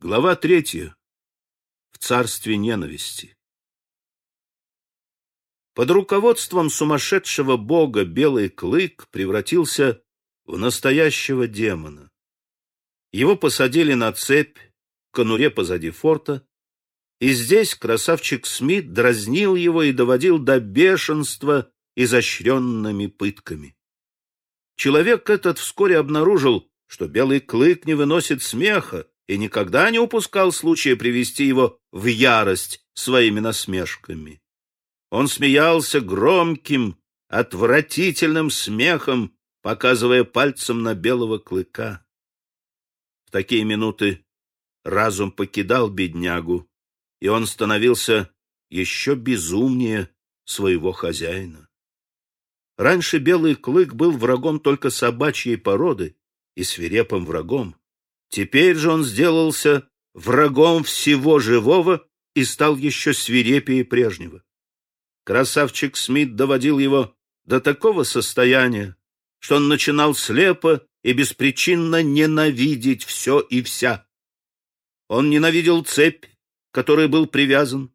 Глава третья. В царстве ненависти. Под руководством сумасшедшего бога Белый Клык превратился в настоящего демона. Его посадили на цепь в конуре позади форта, и здесь красавчик Смит дразнил его и доводил до бешенства изощренными пытками. Человек этот вскоре обнаружил, что Белый Клык не выносит смеха, и никогда не упускал случая привести его в ярость своими насмешками. Он смеялся громким, отвратительным смехом, показывая пальцем на белого клыка. В такие минуты разум покидал беднягу, и он становился еще безумнее своего хозяина. Раньше белый клык был врагом только собачьей породы и свирепым врагом. Теперь же он сделался врагом всего живого и стал еще свирепее прежнего. Красавчик Смит доводил его до такого состояния, что он начинал слепо и беспричинно ненавидеть все и вся. Он ненавидел цепь, которой был привязан,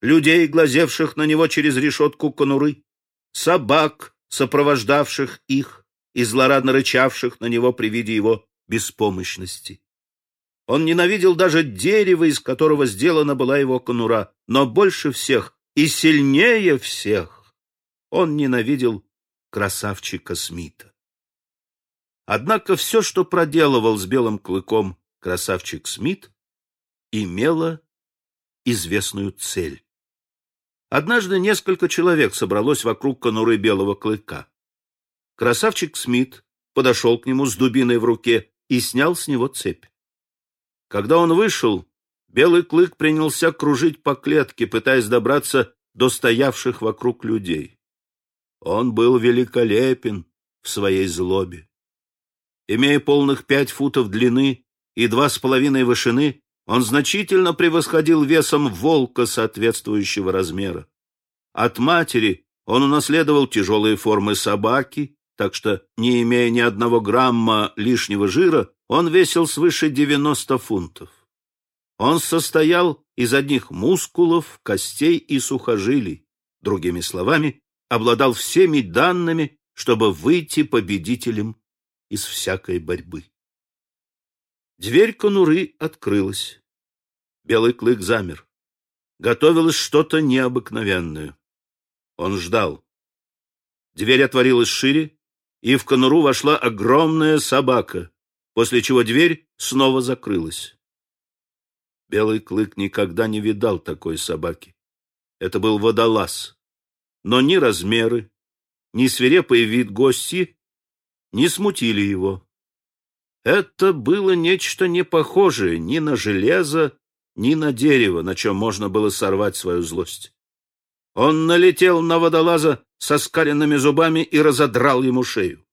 людей, глазевших на него через решетку конуры, собак, сопровождавших их и злорадно рычавших на него при виде его беспомощности. Он ненавидел даже дерево, из которого сделана была его конура, но больше всех и сильнее всех он ненавидел красавчика Смита. Однако все, что проделывал с белым клыком красавчик Смит, имело известную цель. Однажды несколько человек собралось вокруг конуры белого клыка. Красавчик Смит подошел к нему с дубиной в руке и снял с него цепь. Когда он вышел, белый клык принялся кружить по клетке, пытаясь добраться до стоявших вокруг людей. Он был великолепен в своей злобе. Имея полных пять футов длины и два с половиной вышины, он значительно превосходил весом волка соответствующего размера. От матери он унаследовал тяжелые формы собаки, так что, не имея ни одного грамма лишнего жира, он весил свыше 90 фунтов. Он состоял из одних мускулов, костей и сухожилий. Другими словами, обладал всеми данными, чтобы выйти победителем из всякой борьбы. Дверь конуры открылась. Белый клык замер. Готовилось что-то необыкновенное. Он ждал. Дверь отворилась шире, и в конуру вошла огромная собака, после чего дверь снова закрылась. Белый клык никогда не видал такой собаки. Это был водолаз. Но ни размеры, ни свирепый вид гости не смутили его. Это было нечто не похожее ни на железо, ни на дерево, на чем можно было сорвать свою злость. Он налетел на водолаза со скаленными зубами и разодрал ему шею.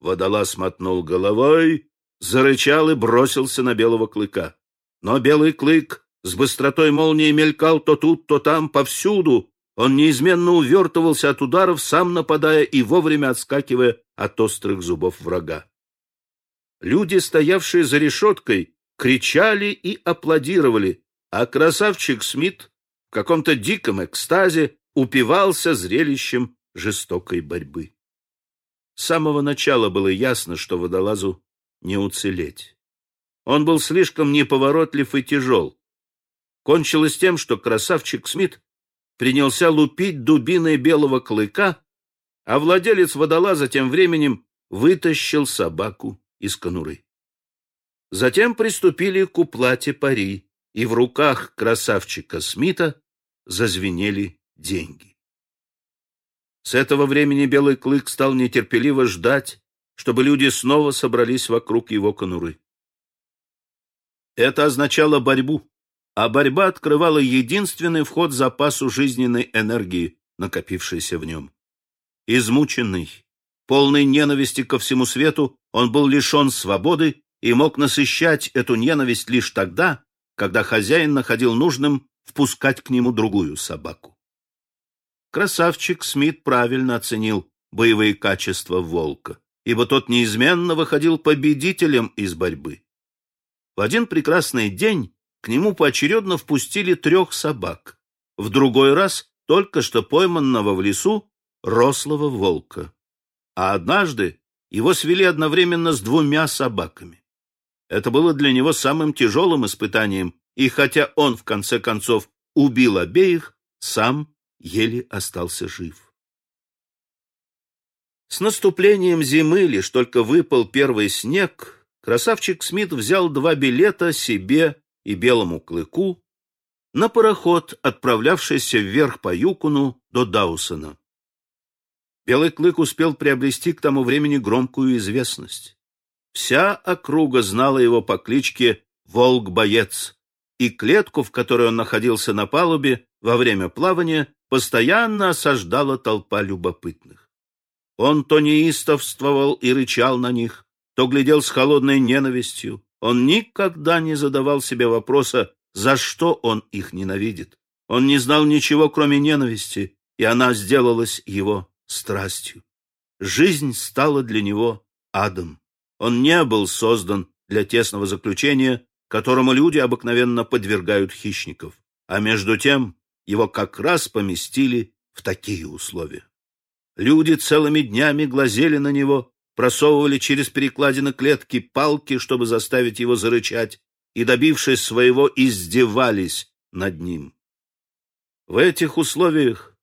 Водолаз мотнул головой, зарычал и бросился на белого клыка. Но белый клык с быстротой молнии мелькал то тут, то там, повсюду. Он неизменно увертывался от ударов, сам нападая и вовремя отскакивая от острых зубов врага. Люди, стоявшие за решеткой, кричали и аплодировали, а красавчик Смит в каком-то диком экстазе упивался зрелищем жестокой борьбы. С самого начала было ясно, что водолазу не уцелеть. Он был слишком неповоротлив и тяжел. Кончилось тем, что красавчик Смит принялся лупить дубиной белого клыка, а владелец водолаза тем временем вытащил собаку из конуры. Затем приступили к уплате пари, и в руках красавчика Смита зазвенели деньги. С этого времени Белый Клык стал нетерпеливо ждать, чтобы люди снова собрались вокруг его конуры. Это означало борьбу, а борьба открывала единственный вход запасу жизненной энергии, накопившейся в нем. Измученный, полный ненависти ко всему свету, он был лишен свободы и мог насыщать эту ненависть лишь тогда, когда хозяин находил нужным впускать к нему другую собаку. Красавчик Смит правильно оценил боевые качества волка, ибо тот неизменно выходил победителем из борьбы. В один прекрасный день к нему поочередно впустили трех собак. В другой раз только что пойманного в лесу рослого волка. А однажды его свели одновременно с двумя собаками. Это было для него самым тяжелым испытанием, и хотя он, в конце концов, убил обеих, сам еле остался жив. С наступлением зимы, лишь только выпал первый снег, красавчик Смит взял два билета себе и белому клыку на пароход, отправлявшийся вверх по Юкуну до Даусона. Белый клык успел приобрести к тому времени громкую известность. Вся округа знала его по кличке Волк-боец, и клетку, в которой он находился на палубе во время плавания, постоянно осаждала толпа любопытных. Он то неистовствовал и рычал на них, то глядел с холодной ненавистью. Он никогда не задавал себе вопроса, за что он их ненавидит. Он не знал ничего, кроме ненависти, и она сделалась его страстью. Жизнь стала для него адом. Он не был создан для тесного заключения, которому люди обыкновенно подвергают хищников, а между тем его как раз поместили в такие условия. Люди целыми днями глазели на него, просовывали через перекладины клетки палки, чтобы заставить его зарычать, и, добившись своего, издевались над ним. В этих условиях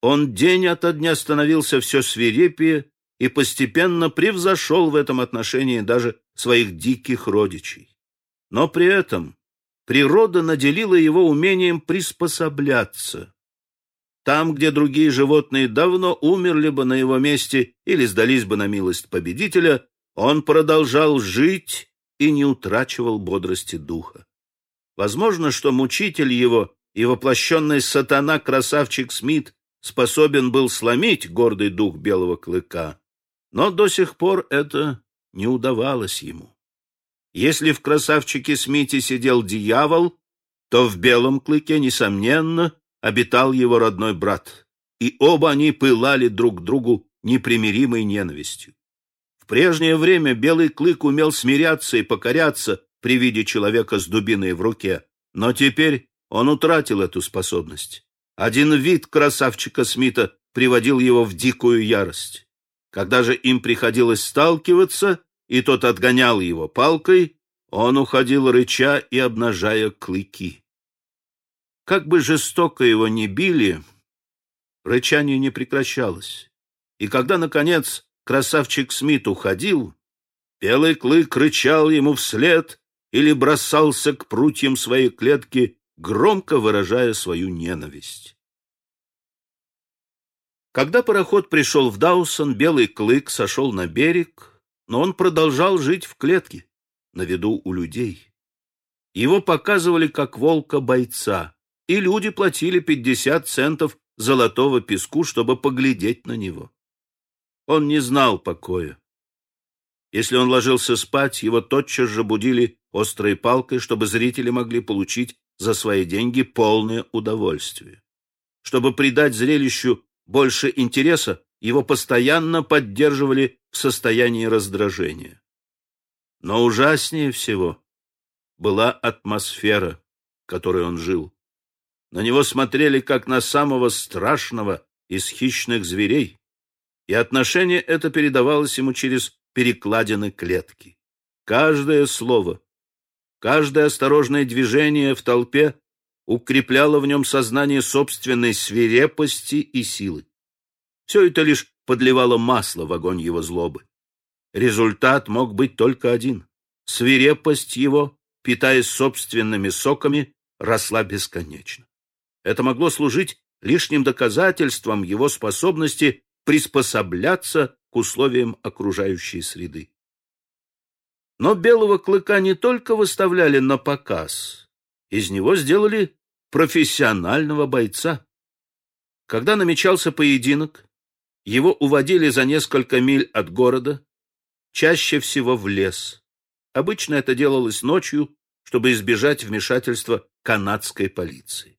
он день ото дня становился все свирепее и постепенно превзошел в этом отношении даже своих диких родичей. Но при этом природа наделила его умением приспосабляться. Там, где другие животные давно умерли бы на его месте или сдались бы на милость победителя, он продолжал жить и не утрачивал бодрости духа. Возможно, что мучитель его и воплощенный сатана красавчик Смит способен был сломить гордый дух белого клыка, но до сих пор это не удавалось ему. Если в красавчике Смите сидел дьявол, то в белом клыке, несомненно, обитал его родной брат, и оба они пылали друг другу непримиримой ненавистью прежнее время белый клык умел смиряться и покоряться при виде человека с дубиной в руке, но теперь он утратил эту способность. Один вид красавчика Смита приводил его в дикую ярость. Когда же им приходилось сталкиваться, и тот отгонял его палкой, он уходил рыча и обнажая клыки. Как бы жестоко его ни били, рычание не прекращалось. И когда, наконец, красавчик Смит уходил, белый клык рычал ему вслед или бросался к прутьям своей клетки, громко выражая свою ненависть. Когда пароход пришел в Даусон, белый клык сошел на берег, но он продолжал жить в клетке, на виду у людей. Его показывали как волка-бойца, и люди платили пятьдесят центов золотого песку, чтобы поглядеть на него. Он не знал покоя. Если он ложился спать, его тотчас же будили острой палкой, чтобы зрители могли получить за свои деньги полное удовольствие. Чтобы придать зрелищу больше интереса, его постоянно поддерживали в состоянии раздражения. Но ужаснее всего была атмосфера, в которой он жил. На него смотрели как на самого страшного из хищных зверей и отношение это передавалось ему через перекладины клетки. Каждое слово, каждое осторожное движение в толпе укрепляло в нем сознание собственной свирепости и силы. Все это лишь подливало масло в огонь его злобы. Результат мог быть только один. Свирепость его, питаясь собственными соками, росла бесконечно. Это могло служить лишним доказательством его способности приспосабляться к условиям окружающей среды. Но белого клыка не только выставляли на показ, из него сделали профессионального бойца. Когда намечался поединок, его уводили за несколько миль от города, чаще всего в лес. Обычно это делалось ночью, чтобы избежать вмешательства канадской полиции.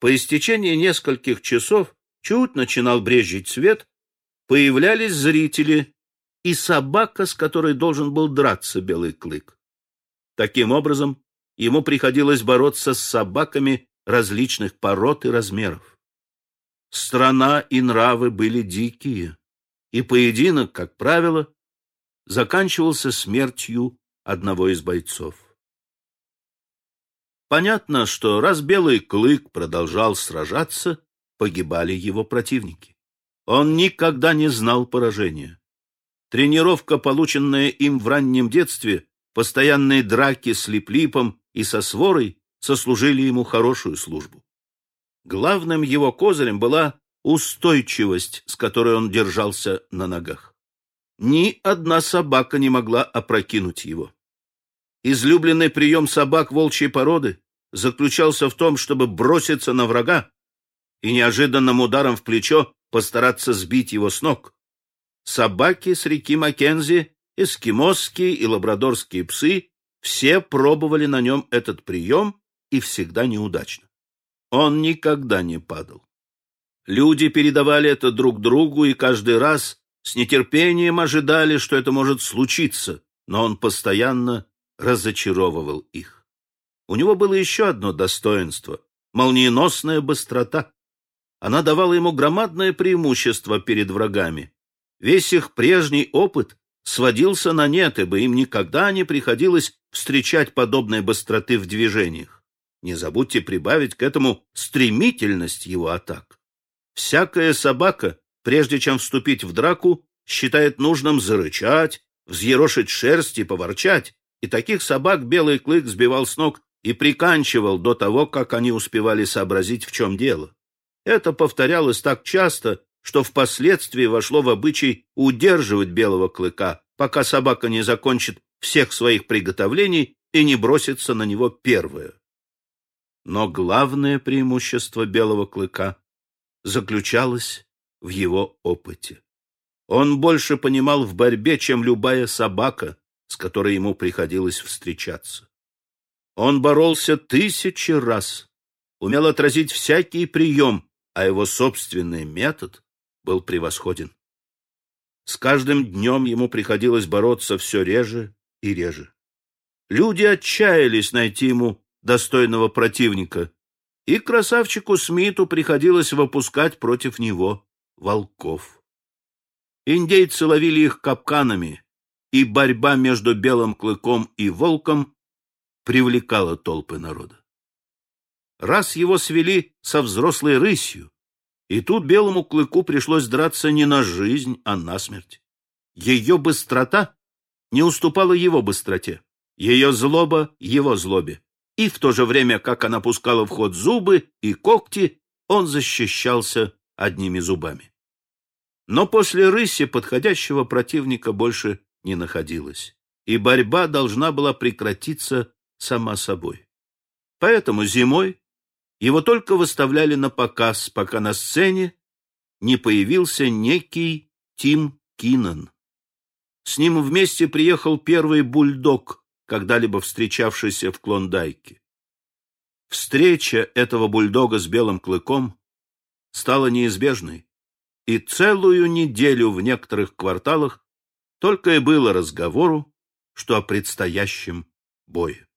По истечении нескольких часов чуть начинал брезжить свет, появлялись зрители и собака, с которой должен был драться белый клык. Таким образом, ему приходилось бороться с собаками различных пород и размеров. Страна и нравы были дикие, и поединок, как правило, заканчивался смертью одного из бойцов. Понятно, что раз Белый Клык продолжал сражаться, погибали его противники. Он никогда не знал поражения. Тренировка, полученная им в раннем детстве, постоянные драки с Липлипом и со Сворой сослужили ему хорошую службу. Главным его козырем была устойчивость, с которой он держался на ногах. Ни одна собака не могла опрокинуть его. Излюбленный прием собак волчьей породы заключался в том, чтобы броситься на врага и неожиданным ударом в плечо постараться сбить его с ног. Собаки с реки Маккензи, эскимосские и лабрадорские псы все пробовали на нем этот прием и всегда неудачно. Он никогда не падал. Люди передавали это друг другу и каждый раз с нетерпением ожидали, что это может случиться, но он постоянно разочаровывал их. У него было еще одно достоинство — молниеносная быстрота. Она давала ему громадное преимущество перед врагами. Весь их прежний опыт сводился на нет, ибо им никогда не приходилось встречать подобной быстроты в движениях. Не забудьте прибавить к этому стремительность его атак. Всякая собака, прежде чем вступить в драку, считает нужным зарычать, взъерошить шерсть и поворчать, и таких собак белый клык сбивал с ног и приканчивал до того, как они успевали сообразить, в чем дело. Это повторялось так часто, что впоследствии вошло в обычай удерживать белого клыка, пока собака не закончит всех своих приготовлений и не бросится на него первое. Но главное преимущество белого клыка заключалось в его опыте. Он больше понимал в борьбе, чем любая собака, с которой ему приходилось встречаться. Он боролся тысячи раз, умел отразить всякий прием, а его собственный метод был превосходен. С каждым днем ему приходилось бороться все реже и реже. Люди отчаялись найти ему достойного противника, и красавчику Смиту приходилось выпускать против него волков. Индейцы ловили их капканами, и борьба между белым клыком и волком привлекало толпы народа. Раз его свели со взрослой рысью, и тут белому клыку пришлось драться не на жизнь, а на смерть. Ее быстрота не уступала его быстроте, ее злоба — его злобе. И в то же время, как она пускала в ход зубы и когти, он защищался одними зубами. Но после рыси подходящего противника больше не находилось, и борьба должна была прекратиться сама собой. Поэтому зимой его только выставляли на показ, пока на сцене не появился некий Тим Кинан. С ним вместе приехал первый бульдог, когда-либо встречавшийся в Клондайке. Встреча этого бульдога с белым клыком стала неизбежной, и целую неделю в некоторых кварталах только и было разговору, что о предстоящем бое.